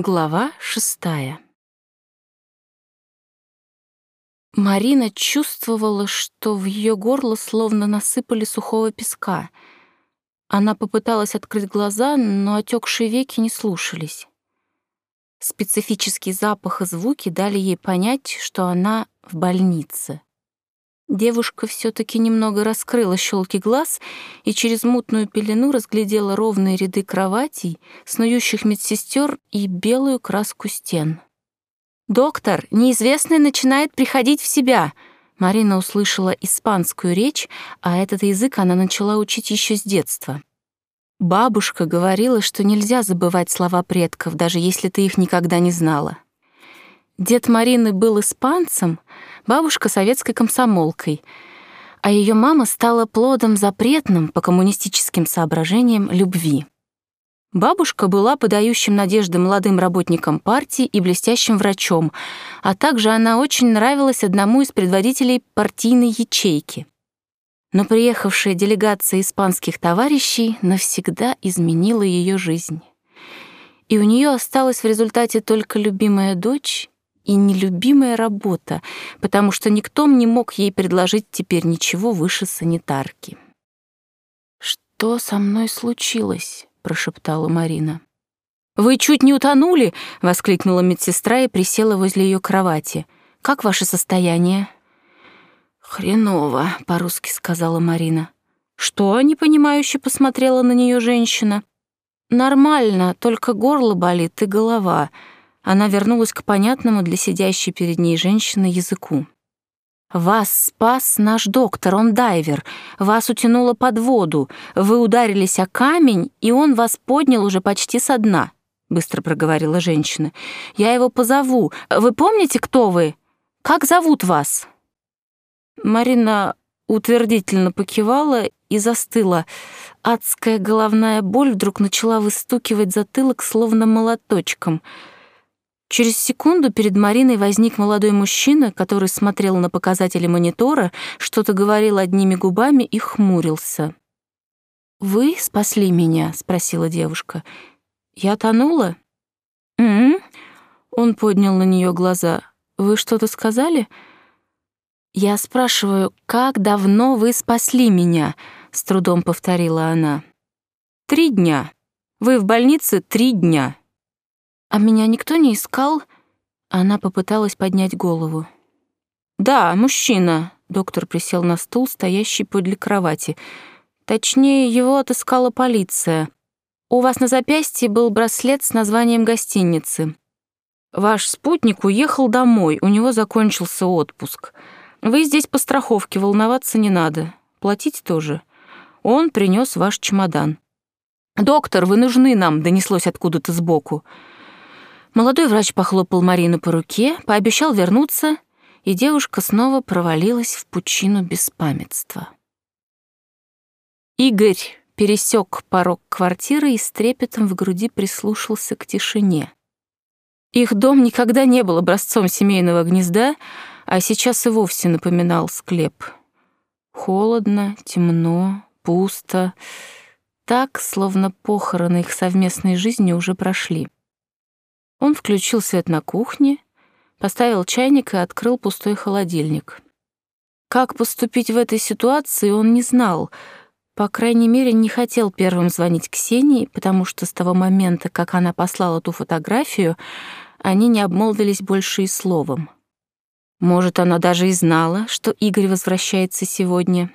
Глава шестая. Марина чувствовала, что в ее горло словно насыпали сухого песка. Она попыталась открыть глаза, но отекшие веки не слушались. Специфический запах и звуки дали ей понять, что она в больнице. Девушка все таки немного раскрыла щелки глаз и через мутную пелену разглядела ровные ряды кроватей, снующих медсестер и белую краску стен. «Доктор, неизвестный начинает приходить в себя!» Марина услышала испанскую речь, а этот язык она начала учить еще с детства. Бабушка говорила, что нельзя забывать слова предков, даже если ты их никогда не знала. Дед Марины был испанцем, бабушка — советской комсомолкой, а ее мама стала плодом запретным по коммунистическим соображениям любви. Бабушка была подающим надежды молодым работникам партии и блестящим врачом, а также она очень нравилась одному из предводителей партийной ячейки. Но приехавшая делегация испанских товарищей навсегда изменила ее жизнь. И у нее осталась в результате только любимая дочь и нелюбимая работа, потому что никто не мог ей предложить теперь ничего выше санитарки. «Что со мной случилось?» — прошептала Марина. «Вы чуть не утонули!» — воскликнула медсестра и присела возле ее кровати. «Как ваше состояние?» «Хреново», — по-русски сказала Марина. «Что?» — непонимающе посмотрела на нее женщина. «Нормально, только горло болит и голова», она вернулась к понятному для сидящей перед ней женщины языку. «Вас спас наш доктор, он дайвер. Вас утянуло под воду. Вы ударились о камень, и он вас поднял уже почти со дна», — быстро проговорила женщина. «Я его позову. Вы помните, кто вы? Как зовут вас?» Марина утвердительно покивала и застыла. Адская головная боль вдруг начала выстукивать затылок, словно молоточком — Через секунду перед Мариной возник молодой мужчина, который смотрел на показатели монитора, что-то говорил одними губами и хмурился. «Вы спасли меня?» — спросила девушка. «Я тонула?» «М-м-м?» Он поднял на нее глаза. «Вы что-то сказали?» «Я спрашиваю, как давно вы спасли меня?» — с трудом повторила она. «Три дня. Вы в больнице три дня». «А меня никто не искал?» Она попыталась поднять голову. «Да, мужчина», — доктор присел на стул, стоящий подле кровати. «Точнее, его отыскала полиция. У вас на запястье был браслет с названием гостиницы. Ваш спутник уехал домой, у него закончился отпуск. Вы здесь по страховке, волноваться не надо. Платить тоже. Он принес ваш чемодан». «Доктор, вы нужны нам», — донеслось откуда-то сбоку. Молодой врач похлопал Марину по руке, пообещал вернуться, и девушка снова провалилась в пучину беспамятства. Игорь пересек порог квартиры и с трепетом в груди прислушался к тишине. Их дом никогда не был образцом семейного гнезда, а сейчас и вовсе напоминал склеп. Холодно, темно, пусто, так, словно похороны их совместной жизни уже прошли. Он включил свет на кухне, поставил чайник и открыл пустой холодильник. Как поступить в этой ситуации, он не знал. По крайней мере, не хотел первым звонить Ксении, потому что с того момента, как она послала ту фотографию, они не обмолвились больше и словом. Может, она даже и знала, что Игорь возвращается сегодня.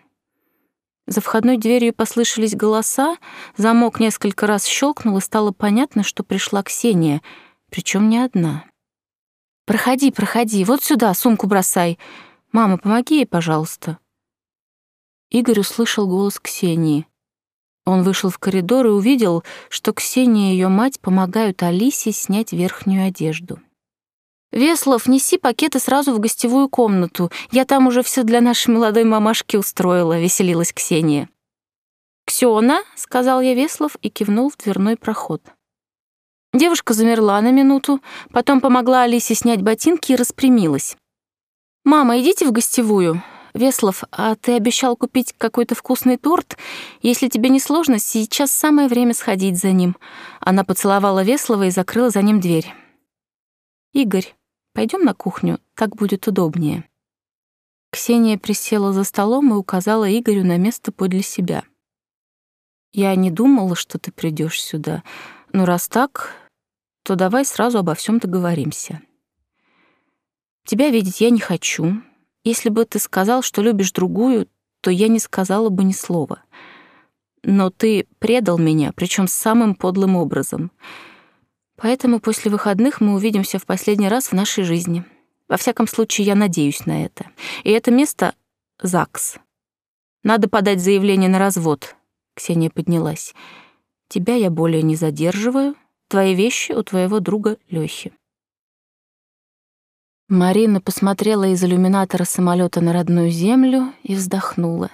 За входной дверью послышались голоса, замок несколько раз щелкнул, и стало понятно, что пришла Ксения — причем не одна. «Проходи, проходи, вот сюда сумку бросай. Мама, помоги ей, пожалуйста». Игорь услышал голос Ксении. Он вышел в коридор и увидел, что Ксения и ее мать помогают Алисе снять верхнюю одежду. «Веслов, неси пакеты сразу в гостевую комнату. Я там уже все для нашей молодой мамашки устроила», — веселилась Ксения. «Ксёна», — сказал я Веслов и кивнул в дверной проход. Девушка замерла на минуту, потом помогла Алисе снять ботинки и распрямилась. «Мама, идите в гостевую. Веслов, а ты обещал купить какой-то вкусный торт? Если тебе не сложно, сейчас самое время сходить за ним». Она поцеловала Веслова и закрыла за ним дверь. «Игорь, пойдем на кухню, так будет удобнее». Ксения присела за столом и указала Игорю на место подле себя. «Я не думала, что ты придешь сюда, но раз так, то давай сразу обо всем договоримся. Тебя видеть я не хочу. Если бы ты сказал, что любишь другую, то я не сказала бы ни слова. Но ты предал меня, причем самым подлым образом. Поэтому после выходных мы увидимся в последний раз в нашей жизни. Во всяком случае, я надеюсь на это. И это место — ЗАГС. Надо подать заявление на развод. Ксения поднялась. Тебя я более не задерживаю. Твои вещи у твоего друга Лёхи. Марина посмотрела из иллюминатора самолета на родную землю и вздохнула.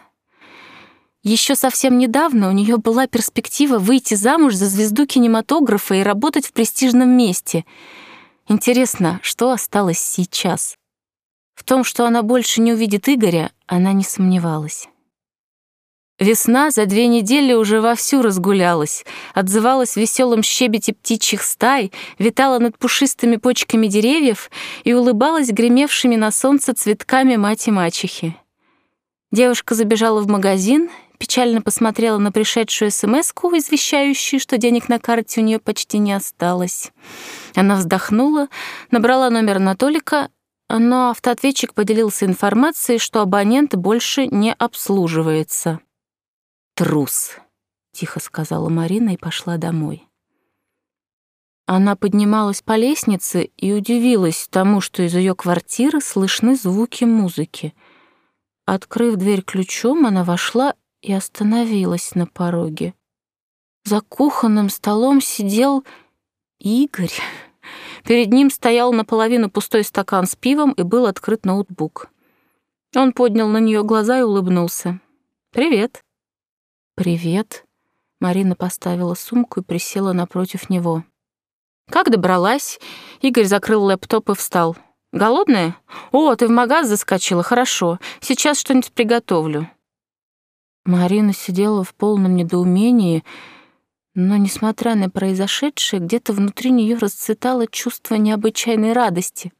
Еще совсем недавно у нее была перспектива выйти замуж за звезду кинематографа и работать в престижном месте — Интересно, что осталось сейчас? В том, что она больше не увидит Игоря, она не сомневалась. Весна за две недели уже вовсю разгулялась, отзывалась в веселом щебете птичьих стай, витала над пушистыми почками деревьев и улыбалась гремевшими на солнце цветками мать и мачехи. Девушка забежала в магазин, печально посмотрела на пришедшую смс извещающую, что денег на карте у нее почти не осталось. Она вздохнула, набрала номер Анатолика, но автоответчик поделился информацией, что абонент больше не обслуживается. «Трус», — тихо сказала Марина и пошла домой. Она поднималась по лестнице и удивилась тому, что из ее квартиры слышны звуки музыки. Открыв дверь ключом, она вошла и остановилась на пороге. За кухонным столом сидел Игорь. Перед ним стоял наполовину пустой стакан с пивом и был открыт ноутбук. Он поднял на нее глаза и улыбнулся. «Привет». «Привет». Марина поставила сумку и присела напротив него. «Как добралась?» Игорь закрыл лэптоп и встал. «Голодная? О, ты в магаз заскочила, хорошо. Сейчас что-нибудь приготовлю». Марина сидела в полном недоумении, но, несмотря на произошедшее, где-то внутри нее расцветало чувство необычайной радости.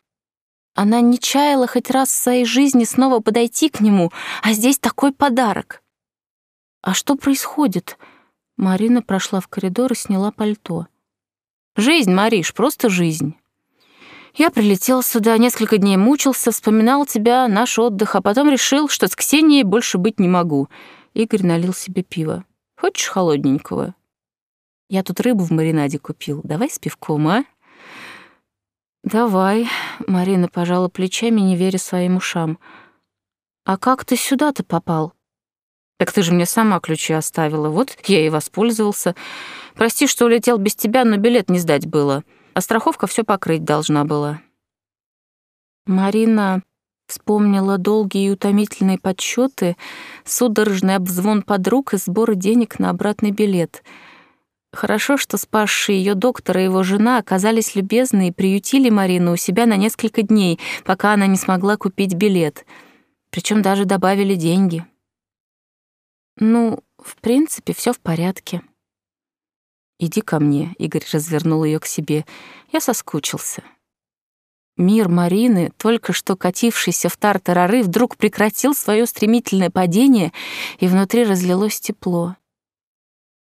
Она не чаяла хоть раз в своей жизни снова подойти к нему, а здесь такой подарок. «А что происходит?» Марина прошла в коридор и сняла пальто. «Жизнь, Мариш, просто жизнь. Я прилетел сюда, несколько дней мучился, вспоминал тебя, наш отдых, а потом решил, что с Ксенией больше быть не могу». Игорь налил себе пиво. «Хочешь холодненького?» Я тут рыбу в маринаде купил. Давай с пивком, а? Давай. Марина пожала плечами, не веря своим ушам. А как ты сюда-то попал? Так ты же мне сама ключи оставила. Вот я и воспользовался. Прости, что улетел без тебя, но билет не сдать было. А страховка все покрыть должна была. Марина вспомнила долгие и утомительные подсчеты, судорожный обзвон подруг и сборы денег на обратный билет — Хорошо, что спасшие ее доктор и его жена оказались любезны и приютили Марину у себя на несколько дней, пока она не смогла купить билет. Причем даже добавили деньги. Ну, в принципе, все в порядке. «Иди ко мне», — Игорь развернул ее к себе. Я соскучился. Мир Марины, только что катившийся в тартарары, вдруг прекратил свое стремительное падение, и внутри разлилось тепло.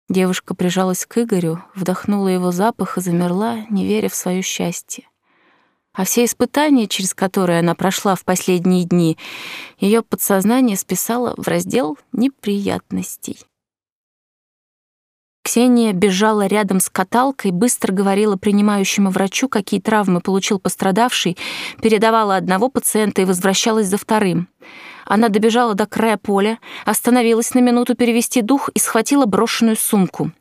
Девушка прижалась к Игорю, вдохнула его запах и замерла, не веря в свое счастье. А все испытания, через которые она прошла в последние дни, ее подсознание списало в раздел неприятностей. Ксения бежала рядом с каталкой, быстро говорила принимающему врачу, какие травмы получил пострадавший, передавала одного пациента и возвращалась за вторым — она добежала до края поля, остановилась на минуту перевести дух и схватила брошенную сумку.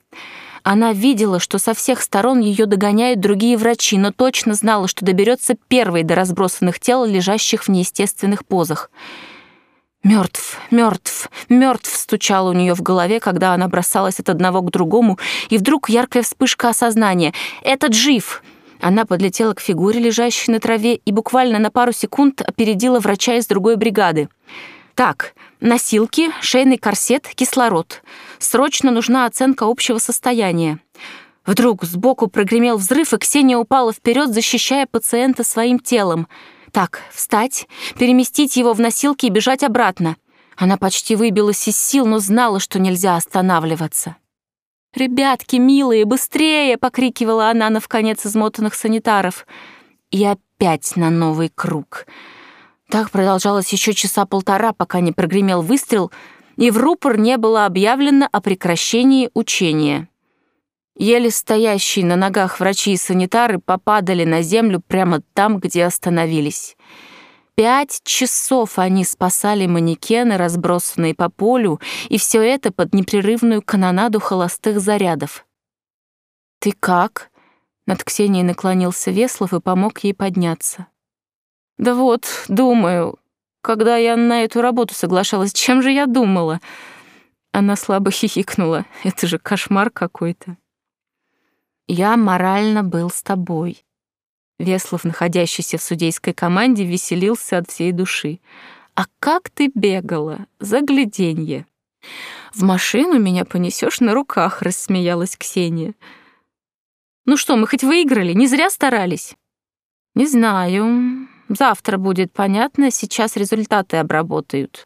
Она видела, что со всех сторон ее догоняют другие врачи, но точно знала, что доберется первой до разбросанных тел, лежащих в неестественных позах. Мертв, мертв, мертв стучало у нее в голове, когда она бросалась от одного к другому, и вдруг яркая вспышка осознания. «Этот жив!» Она подлетела к фигуре, лежащей на траве, и буквально на пару секунд опередила врача из другой бригады. Так, носилки, шейный корсет, кислород. Срочно нужна оценка общего состояния. Вдруг сбоку прогремел взрыв, и Ксения упала вперед, защищая пациента своим телом. Так, встать, переместить его в носилки и бежать обратно. Она почти выбилась из сил, но знала, что нельзя останавливаться. «Ребятки, милые, быстрее!» — покрикивала она на вконец измотанных санитаров. И опять на новый круг. Так продолжалось еще часа полтора, пока не прогремел выстрел, и в рупор не было объявлено о прекращении учения. Еле стоящие на ногах врачи и санитары попадали на землю прямо там, где остановились. Пять часов они спасали манекены, разбросанные по полю, и все это под непрерывную канонаду холостых зарядов. «Ты как?» — над Ксенией наклонился Веслов и помог ей подняться. «Да вот, думаю, когда я на эту работу соглашалась, чем же я думала?» Она слабо хихикнула. «Это же кошмар какой-то». «Я морально был с тобой», Веслов, находящийся в судейской команде, веселился от всей души. «А как ты бегала? Загляденье!» «В машину меня понесешь на руках», — рассмеялась Ксения. «Ну что, мы хоть выиграли? Не зря старались?» «Не знаю. Завтра будет понятно, сейчас результаты обработают».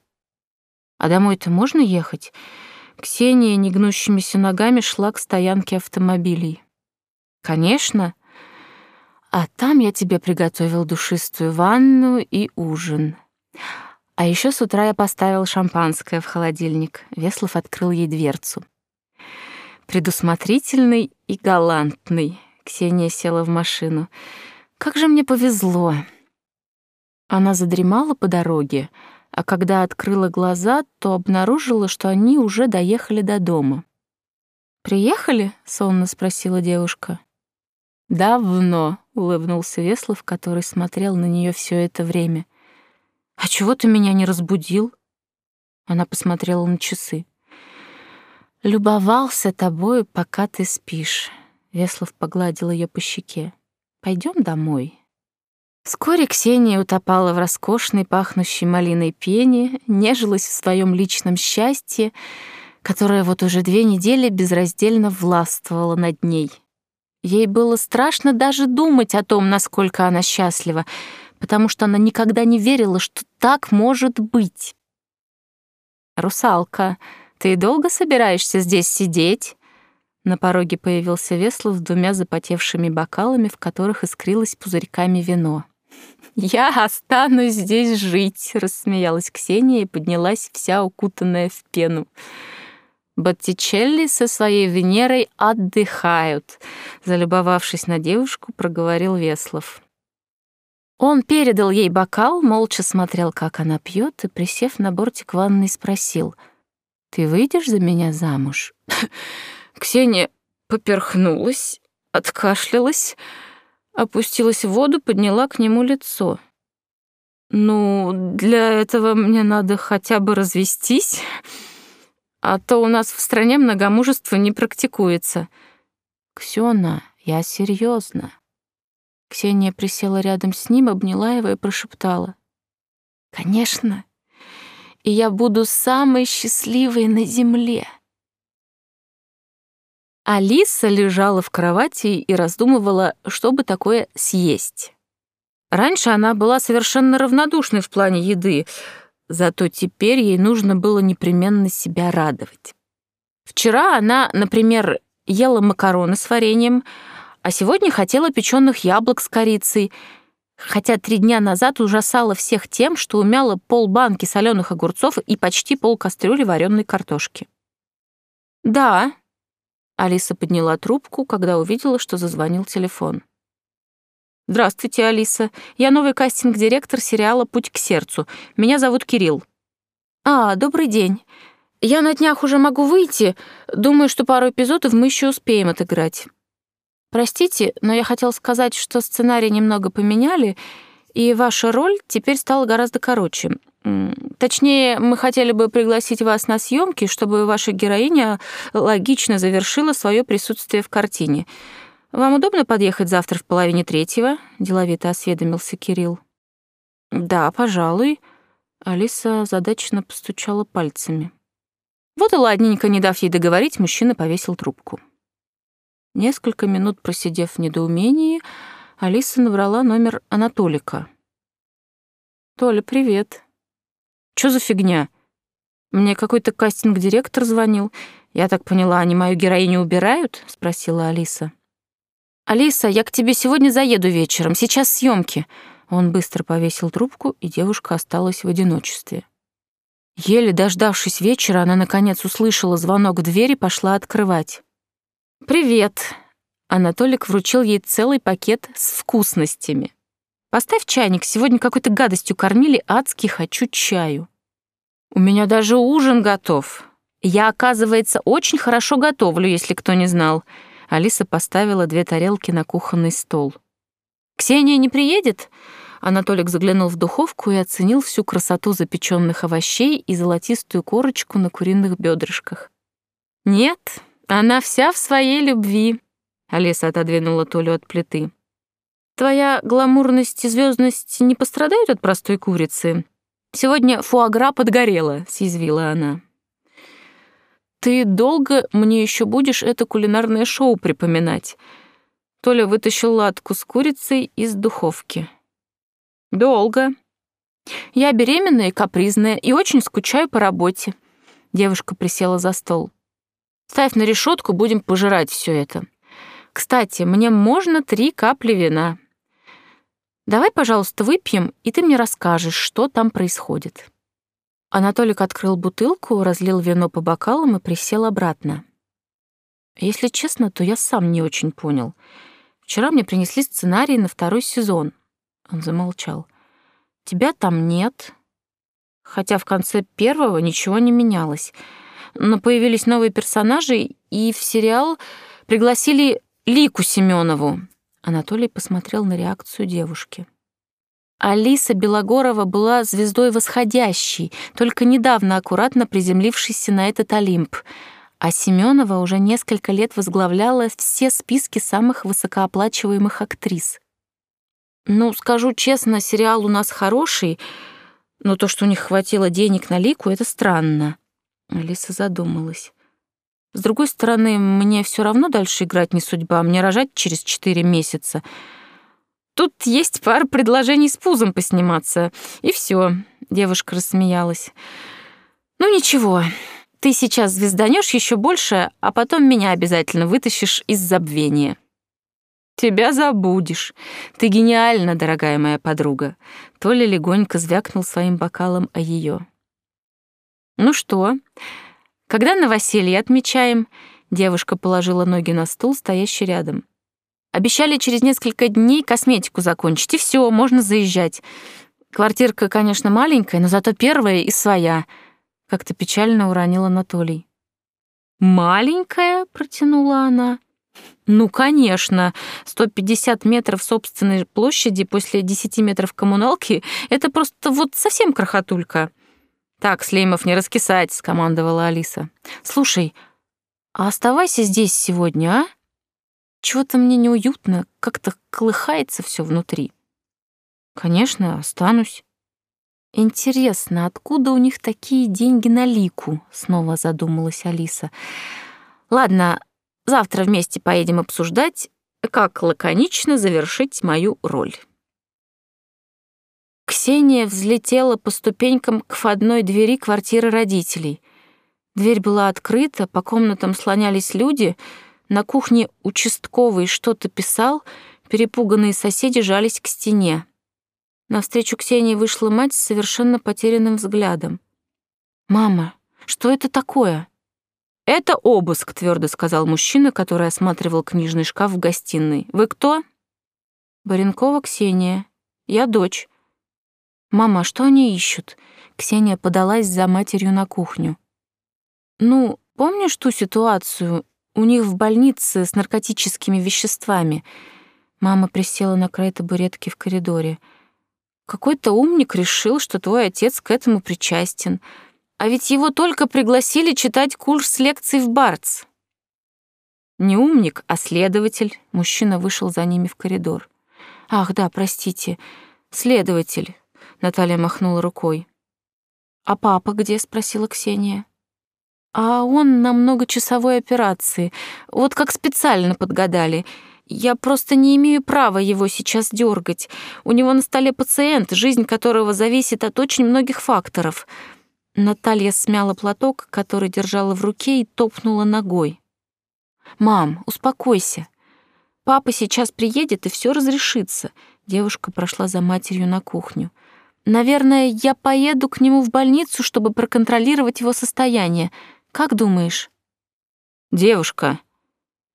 «А домой-то можно ехать?» Ксения негнущимися ногами шла к стоянке автомобилей. «Конечно», а там я тебе приготовил душистую ванну и ужин. А еще с утра я поставил шампанское в холодильник. Веслов открыл ей дверцу. Предусмотрительный и галантный. Ксения села в машину. Как же мне повезло. Она задремала по дороге, а когда открыла глаза, то обнаружила, что они уже доехали до дома. «Приехали?» — сонно спросила девушка. «Давно», — улыбнулся Веслов, который смотрел на нее все это время. «А чего ты меня не разбудил?» Она посмотрела на часы. «Любовался тобой, пока ты спишь», — Веслов погладил ее по щеке. Пойдем домой». Вскоре Ксения утопала в роскошной, пахнущей малиной пене, нежилась в своем личном счастье, которое вот уже две недели безраздельно властвовало над ней — Ей было страшно даже думать о том, насколько она счастлива, потому что она никогда не верила, что так может быть. «Русалка, ты долго собираешься здесь сидеть?» На пороге появился Веслов с двумя запотевшими бокалами, в которых искрилось пузырьками вино. «Я останусь здесь жить», — рассмеялась Ксения и поднялась вся укутанная в пену. Боттичелли со своей Венерой отдыхают», — залюбовавшись на девушку, проговорил Веслов. Он передал ей бокал, молча смотрел, как она пьет, и, присев на бортик ванной, спросил, «Ты выйдешь за меня замуж?» Ксения поперхнулась, откашлялась, опустилась в воду, подняла к нему лицо. «Ну, для этого мне надо хотя бы развестись», а то у нас в стране многомужество не практикуется. Ксёна, я серьезно. Ксения присела рядом с ним, обняла его и прошептала. Конечно. И я буду самой счастливой на земле. Алиса лежала в кровати и раздумывала, что бы такое съесть. Раньше она была совершенно равнодушной в плане еды, Зато теперь ей нужно было непременно себя радовать. Вчера она, например, ела макароны с вареньем, а сегодня хотела печеных яблок с корицей, хотя три дня назад ужасала всех тем, что умяла полбанки соленых огурцов и почти полкастрюли вареной картошки. «Да», — Алиса подняла трубку, когда увидела, что зазвонил телефон. «Здравствуйте, Алиса. Я новый кастинг-директор сериала «Путь к сердцу». Меня зовут Кирилл». «А, добрый день. Я на днях уже могу выйти. Думаю, что пару эпизодов мы еще успеем отыграть. Простите, но я хотел сказать, что сценарий немного поменяли, и ваша роль теперь стала гораздо короче. Точнее, мы хотели бы пригласить вас на съемки, чтобы ваша героиня логично завершила свое присутствие в картине». «Вам удобно подъехать завтра в половине третьего?» — деловито осведомился Кирилл. «Да, пожалуй». Алиса задачно постучала пальцами. Вот и ладненько, не дав ей договорить, мужчина повесил трубку. Несколько минут просидев в недоумении, Алиса набрала номер Анатолика. «Толя, привет. Чё за фигня? Мне какой-то кастинг-директор звонил. Я так поняла, они мою героиню убирают?» — спросила Алиса. «Алиса, я к тебе сегодня заеду вечером, сейчас съемки. Он быстро повесил трубку, и девушка осталась в одиночестве. Еле дождавшись вечера, она наконец услышала звонок в дверь и пошла открывать. «Привет!» Анатолик вручил ей целый пакет с вкусностями. «Поставь чайник, сегодня какой-то гадостью кормили, адски хочу чаю». «У меня даже ужин готов. Я, оказывается, очень хорошо готовлю, если кто не знал». Алиса поставила две тарелки на кухонный стол. «Ксения не приедет?» Анатолик заглянул в духовку и оценил всю красоту запеченных овощей и золотистую корочку на куриных бедрышках. «Нет, она вся в своей любви», — Алиса отодвинула Толю от плиты. «Твоя гламурность и звездность не пострадают от простой курицы? Сегодня фуагра подгорела», — съязвила она. «Ты долго мне еще будешь это кулинарное шоу припоминать?» Толя вытащил латку с курицей из духовки. Долго. Я беременная и капризная, и очень скучаю по работе. Девушка присела за стол. Ставь на решетку, будем пожирать все это. Кстати, мне можно три капли вина. Давай, пожалуйста, выпьем, и ты мне расскажешь, что там происходит. Анатолик открыл бутылку, разлил вино по бокалам и присел обратно. Если честно, то я сам не очень понял. Вчера мне принесли сценарий на второй сезон. Он замолчал. Тебя там нет. Хотя в конце первого ничего не менялось. Но появились новые персонажи, и в сериал пригласили Лику Семенову. Анатолий посмотрел на реакцию девушки. Алиса Белогорова была звездой восходящей, только недавно аккуратно приземлившейся на этот Олимп, а Семенова уже несколько лет возглавляла все списки самых высокооплачиваемых актрис. Ну, скажу честно, сериал у нас хороший, но то, что у них хватило денег на Лику, это странно. Алиса задумалась. С другой стороны, мне все равно дальше играть не судьба, мне рожать через четыре месяца. Тут есть пара предложений с пузом посниматься, и все. Девушка рассмеялась. Ну ничего, ты сейчас звезданешь еще больше, а потом меня обязательно вытащишь из забвения. Тебя забудешь. Ты гениальна, дорогая моя подруга. Толя легонько звякнул своим бокалом о ее. Ну что, когда новоселье отмечаем? Девушка положила ноги на стул, стоящий рядом. Обещали через несколько дней косметику закончить, и все, можно заезжать. Квартирка, конечно, маленькая, но зато первая и своя. Как-то печально уронила Анатолий. «Маленькая?» — протянула она. Ну, конечно, 150 метров собственной площади после 10 метров коммуналки — это просто вот совсем крохотулька. Так, Слеймов, не раскисать, — скомандовала Алиса. Слушай, а оставайся здесь сегодня, а? Чего-то мне неуютно, как-то колыхается все внутри. Конечно, останусь. Интересно, откуда у них такие деньги на лику? Снова задумалась Алиса. Ладно, Завтра вместе поедем обсуждать, как лаконично завершить мою роль. Ксения взлетела по ступенькам к входной двери квартиры родителей. Дверь была открыта, по комнатам слонялись люди, на кухне участковый что-то писал, перепуганные соседи жались к стене. Навстречу Ксении вышла мать с совершенно потерянным взглядом. «Мама, что это такое?» «Это обыск», — твердо сказал мужчина, который осматривал книжный шкаф в гостиной. «Вы кто?» «Баренкова Ксения. Я дочь». «Мама, а что они ищут?» Ксения подалась за матерью на кухню. «Ну, помнишь ту ситуацию? У них в больнице с наркотическими веществами». Мама присела на край табуретки в коридоре. «Какой-то умник решил, что твой отец к этому причастен». А ведь его только пригласили читать курс лекций в Барц. Не умник, а следователь. Мужчина вышел за ними в коридор. Ах, да, простите. Следователь. Наталья махнула рукой. «А папа где?» — спросила Ксения. «А он на многочасовой операции. Вот как специально подгадали. Я просто не имею права его сейчас дергать. У него на столе пациент, жизнь которого зависит от очень многих факторов». Наталья смяла платок, который держала в руке, и топнула ногой. «Мам, успокойся. Папа сейчас приедет, и все разрешится». Девушка прошла за матерью на кухню. «Наверное, я поеду к нему в больницу, чтобы проконтролировать его состояние. Как думаешь?» «Девушка,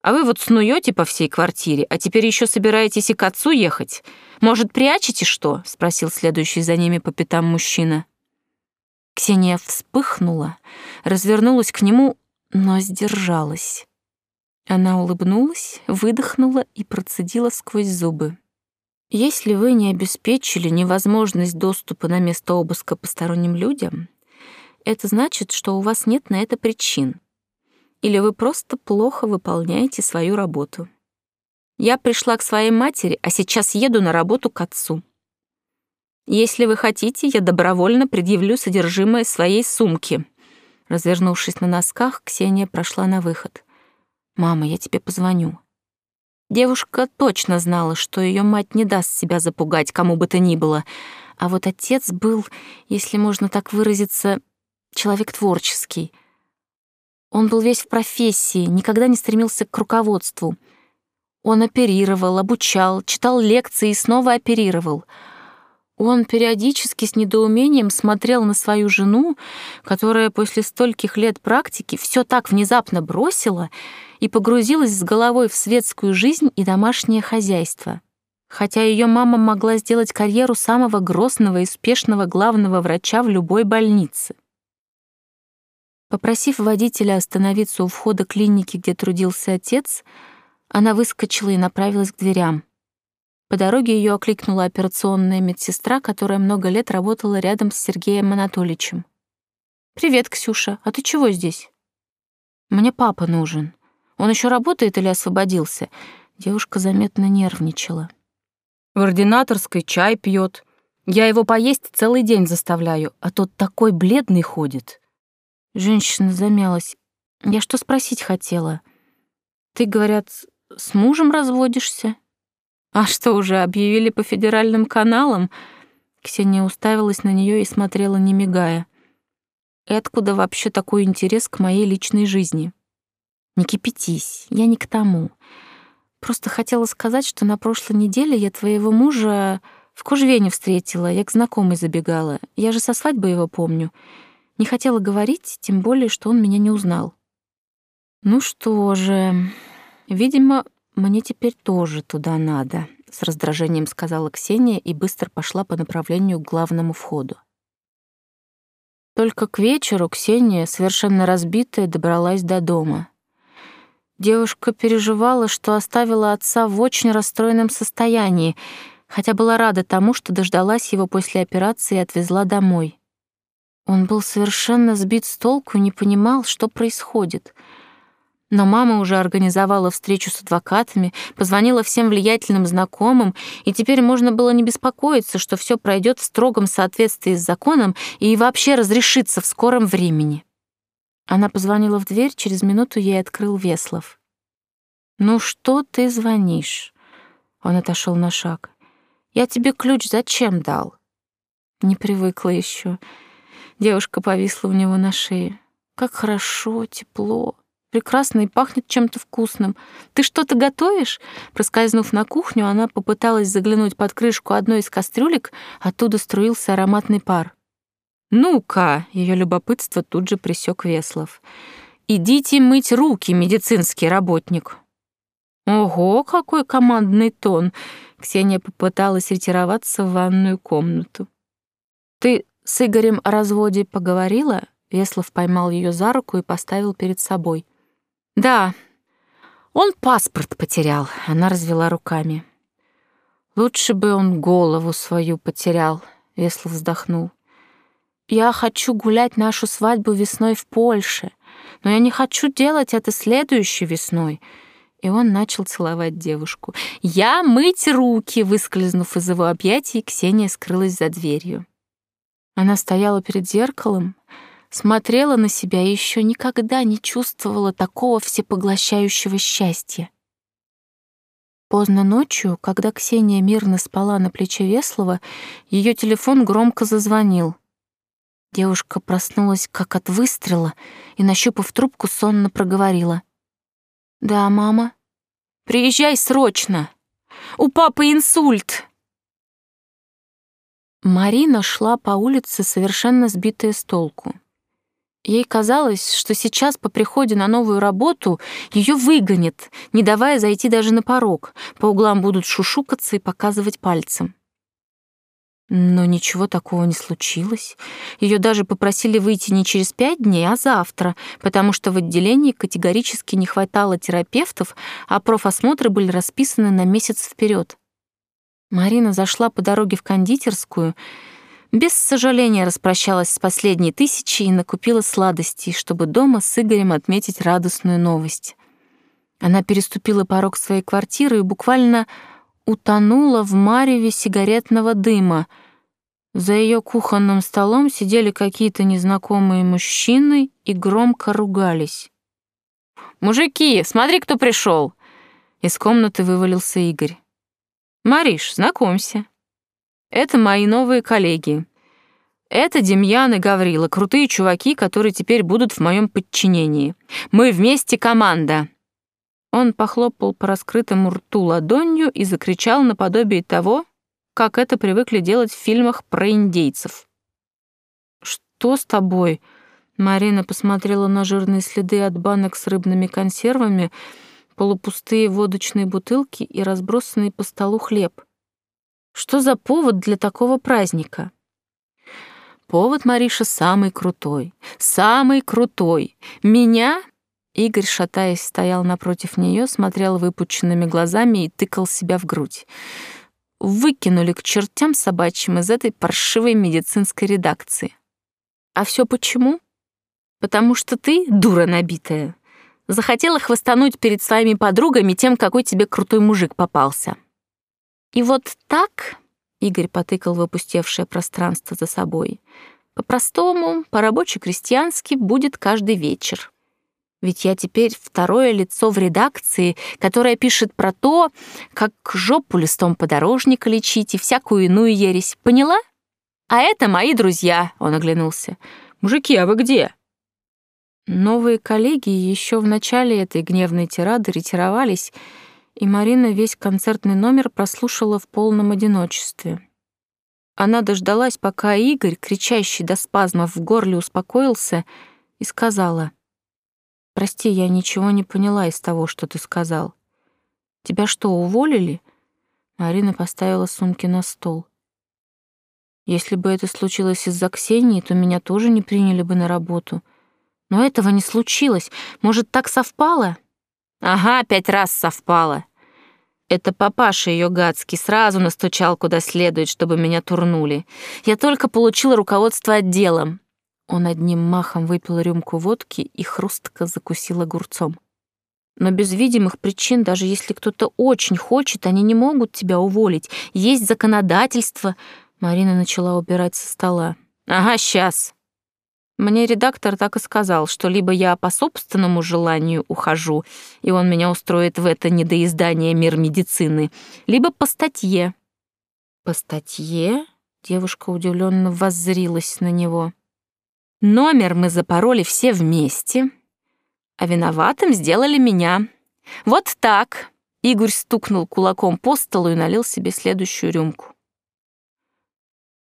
а вы вот снуете по всей квартире, а теперь еще собираетесь и к отцу ехать? Может, прячете что?» — спросил следующий за ними по пятам мужчина. Ксения вспыхнула, развернулась к нему, но сдержалась. Она улыбнулась, выдохнула и процедила сквозь зубы. Если вы не обеспечили невозможность доступа на место обыска посторонним людям, это значит, что у вас нет на это причин. Или вы просто плохо выполняете свою работу. Я пришла к своей матери, а сейчас еду на работу к отцу. Если вы хотите, я добровольно предъявлю содержимое своей сумки. Развернувшись на носках, Ксения прошла на выход. «Мама, я тебе позвоню». Девушка точно знала, что ее мать не даст себя запугать кому бы то ни было, а вот отец был, если можно так выразиться, человек творческий. Он был весь в профессии, никогда не стремился к руководству. Он оперировал, обучал, читал лекции и снова оперировал — он периодически с недоумением смотрел на свою жену, которая после стольких лет практики все так внезапно бросила и погрузилась с головой в светскую жизнь и домашнее хозяйство. Хотя ее мама могла сделать карьеру самого грозного и успешного главного врача в любой больнице. Попросив водителя остановиться у входа клиники, где трудился отец, она выскочила и направилась к дверям. По дороге ее окликнула операционная медсестра, которая много лет работала рядом с Сергеем Анатольевичем. «Привет, Ксюша. А ты чего здесь?» «Мне папа нужен. Он еще работает или освободился?» Девушка заметно нервничала. «В ординаторской чай пьет. Я его поесть целый день заставляю, а тот такой бледный ходит». Женщина замялась. «Я что спросить хотела? Ты, говорят, с мужем разводишься?» А что, уже объявили по федеральным каналам? Ксения уставилась на нее и смотрела, не мигая. И откуда вообще такой интерес к моей личной жизни? Не кипятись, я не к тому. Просто хотела сказать, что на прошлой неделе я твоего мужа в Кожвене встретила, я к знакомой забегала. Я же со свадьбы его помню. Не хотела говорить, тем более, что он меня не узнал. Ну что же, видимо, «Мне теперь тоже туда надо», — с раздражением сказала Ксения и быстро пошла по направлению к главному входу. Только к вечеру Ксения, совершенно разбитая, добралась до дома. Девушка переживала, что оставила отца в очень расстроенном состоянии, хотя была рада тому, что дождалась его после операции и отвезла домой. Он был совершенно сбит с толку и не понимал, что происходит — но мама уже организовала встречу с адвокатами, позвонила всем влиятельным знакомым, и теперь можно было не беспокоиться, что все пройдет в строгом соответствии с законом и вообще разрешится в скором времени. Она позвонила в дверь, через минуту ей открыл Веслов. «Ну что ты звонишь?» Он отошел на шаг. «Я тебе ключ зачем дал?» Не привыкла еще. Девушка повисла у него на шее. «Как хорошо, тепло» прекрасно и пахнет чем-то вкусным. Ты что-то готовишь?» Проскользнув на кухню, она попыталась заглянуть под крышку одной из кастрюлек, оттуда струился ароматный пар. «Ну-ка!» — ее любопытство тут же присек Веслов. «Идите мыть руки, медицинский работник!» «Ого, какой командный тон!» Ксения попыталась ретироваться в ванную комнату. «Ты с Игорем о разводе поговорила?» Веслов поймал ее за руку и поставил перед собой. Да, он паспорт потерял, она развела руками. Лучше бы он голову свою потерял, Веслов вздохнул. Я хочу гулять нашу свадьбу весной в Польше, но я не хочу делать это следующей весной. И он начал целовать девушку. Я мыть руки, выскользнув из его объятий, Ксения скрылась за дверью. Она стояла перед зеркалом, смотрела на себя и еще никогда не чувствовала такого всепоглощающего счастья. Поздно ночью, когда Ксения мирно спала на плече Веслова, ее телефон громко зазвонил. Девушка проснулась как от выстрела и, нащупав трубку, сонно проговорила. «Да, мама?» «Приезжай срочно! У папы инсульт!» Марина шла по улице, совершенно сбитая с толку. Ей казалось, что сейчас по приходе на новую работу ее выгонят, не давая зайти даже на порог. По углам будут шушукаться и показывать пальцем. Но ничего такого не случилось. Ее даже попросили выйти не через пять дней, а завтра, потому что в отделении категорически не хватало терапевтов, а профосмотры были расписаны на месяц вперед. Марина зашла по дороге в кондитерскую, без сожаления распрощалась с последней тысячей и накупила сладостей, чтобы дома с Игорем отметить радостную новость. Она переступила порог своей квартиры и буквально утонула в мареве сигаретного дыма. За ее кухонным столом сидели какие-то незнакомые мужчины и громко ругались. «Мужики, смотри, кто пришел!» Из комнаты вывалился Игорь. Мариш, знакомься. Это мои новые коллеги. Это Демьян и Гаврила, крутые чуваки, которые теперь будут в моем подчинении. Мы вместе команда. Он похлопал по раскрытому рту ладонью и закричал наподобие того, как это привыкли делать в фильмах про индейцев. «Что с тобой?» Марина посмотрела на жирные следы от банок с рыбными консервами, полупустые водочные бутылки и разбросанный по столу хлеб. Что за повод для такого праздника? Повод, Мариша, самый крутой. Самый крутой. Меня Игорь, шатаясь, стоял напротив нее, смотрел выпученными глазами и тыкал себя в грудь. Выкинули к чертям собачьим из этой паршивой медицинской редакции. А все почему? Потому что ты, дура набитая, захотела хвостануть перед своими подругами тем, какой тебе крутой мужик попался. И вот так, Игорь потыкал в опустевшее пространство за собой, по-простому, по-рабоче-крестьянски будет каждый вечер. Ведь я теперь второе лицо в редакции, которое пишет про то, как жопу листом подорожника лечить и всякую иную ересь. Поняла? А это мои друзья, он оглянулся. Мужики, а вы где? Новые коллеги еще в начале этой гневной тирады ретировались, и Марина весь концертный номер прослушала в полном одиночестве. Она дождалась, пока Игорь, кричащий до спазмов в горле, успокоился и сказала, «Прости, я ничего не поняла из того, что ты сказал. Тебя что, уволили?» Марина поставила сумки на стол. «Если бы это случилось из-за Ксении, то меня тоже не приняли бы на работу». Но этого не случилось. Может, так совпало? Ага, пять раз совпало. Это папаша ее гадский сразу настучал куда следует, чтобы меня турнули. Я только получила руководство отделом. Он одним махом выпил рюмку водки и хрустко закусил огурцом. Но без видимых причин, даже если кто-то очень хочет, они не могут тебя уволить. Есть законодательство. Марина начала убирать со стола. Ага, сейчас. Мне редактор так и сказал, что либо я по собственному желанию ухожу, и он меня устроит в это недоиздание «Мир медицины», либо по статье. По статье? Девушка удивленно воззрилась на него. Номер мы запороли все вместе, а виноватым сделали меня. Вот так. Игорь стукнул кулаком по столу и налил себе следующую рюмку.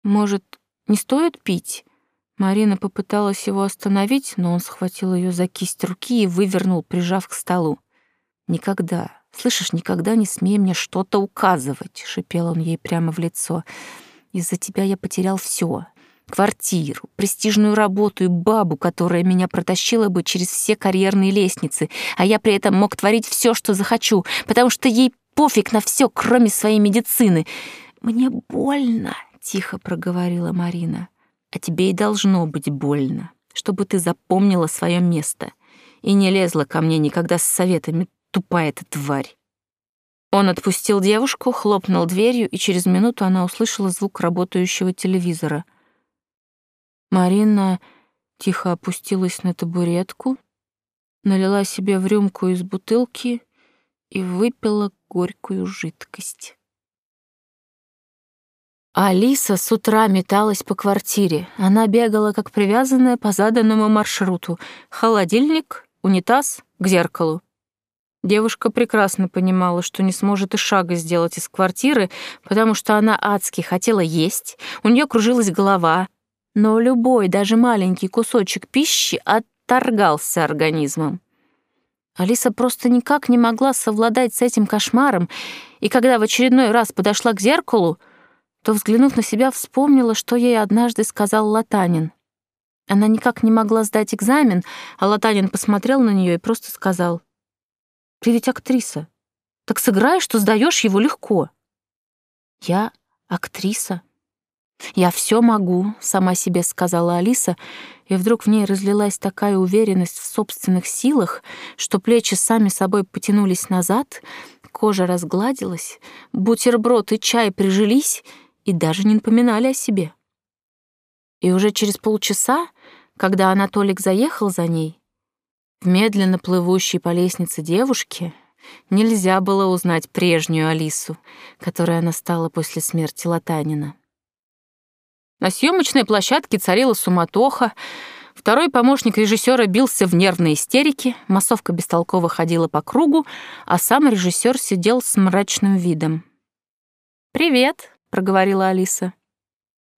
Может, не стоит пить? Марина попыталась его остановить, но он схватил ее за кисть руки и вывернул, прижав к столу. «Никогда, слышишь, никогда не смей мне что-то указывать», — шипел он ей прямо в лицо. «Из-за тебя я потерял все: Квартиру, престижную работу и бабу, которая меня протащила бы через все карьерные лестницы, а я при этом мог творить все, что захочу, потому что ей пофиг на все, кроме своей медицины. Мне больно», — тихо проговорила Марина. А тебе и должно быть больно, чтобы ты запомнила свое место и не лезла ко мне никогда с советами, тупая эта тварь. Он отпустил девушку, хлопнул дверью, и через минуту она услышала звук работающего телевизора. Марина тихо опустилась на табуретку, налила себе в рюмку из бутылки и выпила горькую жидкость. Алиса с утра металась по квартире. Она бегала, как привязанная по заданному маршруту. Холодильник, унитаз, к зеркалу. Девушка прекрасно понимала, что не сможет и шага сделать из квартиры, потому что она адски хотела есть, у нее кружилась голова, но любой, даже маленький кусочек пищи отторгался организмом. Алиса просто никак не могла совладать с этим кошмаром, и когда в очередной раз подошла к зеркалу, то, взглянув на себя, вспомнила, что ей однажды сказал Латанин. Она никак не могла сдать экзамен, а Латанин посмотрел на нее и просто сказал, «Ты ведь актриса. Так сыграй, что сдаешь его легко». «Я актриса. Я все могу», — сама себе сказала Алиса, и вдруг в ней разлилась такая уверенность в собственных силах, что плечи сами собой потянулись назад, кожа разгладилась, бутерброд и чай прижились — и даже не напоминали о себе. И уже через полчаса, когда Анатолик заехал за ней, в медленно плывущей по лестнице девушке нельзя было узнать прежнюю Алису, которой она стала после смерти Латанина. На съемочной площадке царила суматоха, Второй помощник режиссера бился в нервной истерике, массовка бестолково ходила по кругу, а сам режиссер сидел с мрачным видом. «Привет», — проговорила Алиса.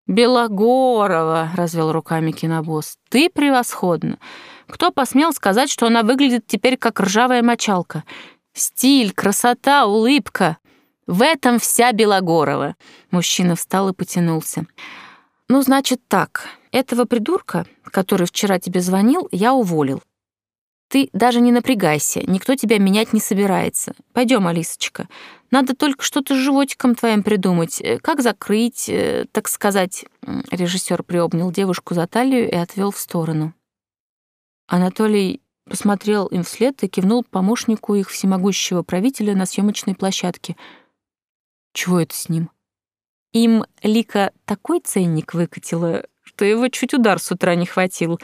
«Белогорова», — развел руками кинобосс, — «ты превосходна. Кто посмел сказать, что она выглядит теперь как ржавая мочалка? Стиль, красота, улыбка. В этом вся Белогорова». Мужчина встал и потянулся. «Ну, значит так, этого придурка, который вчера тебе звонил, я уволил. Ты даже не напрягайся, никто тебя менять не собирается. Пойдем, Алисочка. Надо только что-то с животиком твоим придумать. Э, как закрыть, э, так сказать...» Режиссер приобнял девушку за талию и отвел в сторону. Анатолий посмотрел им вслед и кивнул помощнику их всемогущего правителя на съемочной площадке. «Чего это с ним?» Им Лика такой ценник выкатила, что его чуть удар с утра не хватил.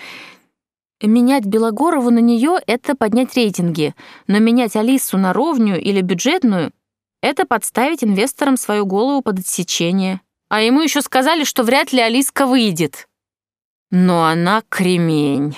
Менять Белогорову на нее — это поднять рейтинги, но менять Алису на ровню или бюджетную — это подставить инвесторам свою голову под отсечение. А ему еще сказали, что вряд ли Алиска выйдет. Но она кремень.